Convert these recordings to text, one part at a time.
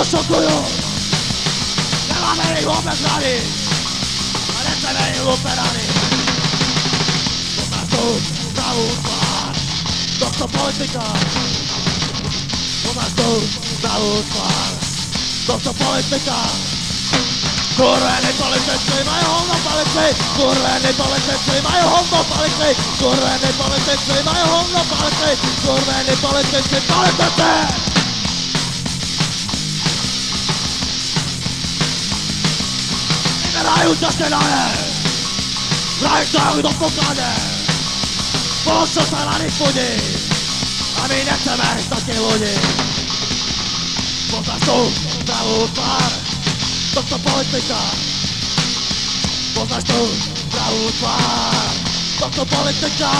Oszukują! Urba Doctor política Botas tú, la urba Doctor política Corren el política My home no política Corren el política My home no política Corren el política My home no política Corren el política Política Maracujo Otosukuyo Levame i hoppesrani politici Vyberajú zastenané Vrajtajú do poklade! Pošlo sa na nich ľudí A my nechceme takí ľudí Poznaš tú pravú tvár! Doktor politika Poznaš tu pravú tvár! Doktor politika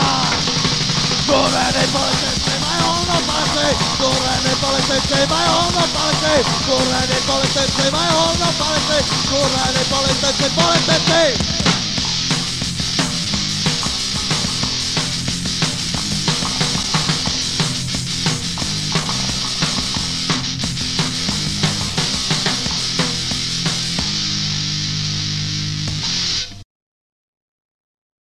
Kurvený politici majú hovno palci Kurvený politici majú hovno palci Kurvený politici majú hovno palci Kurvený politici, politici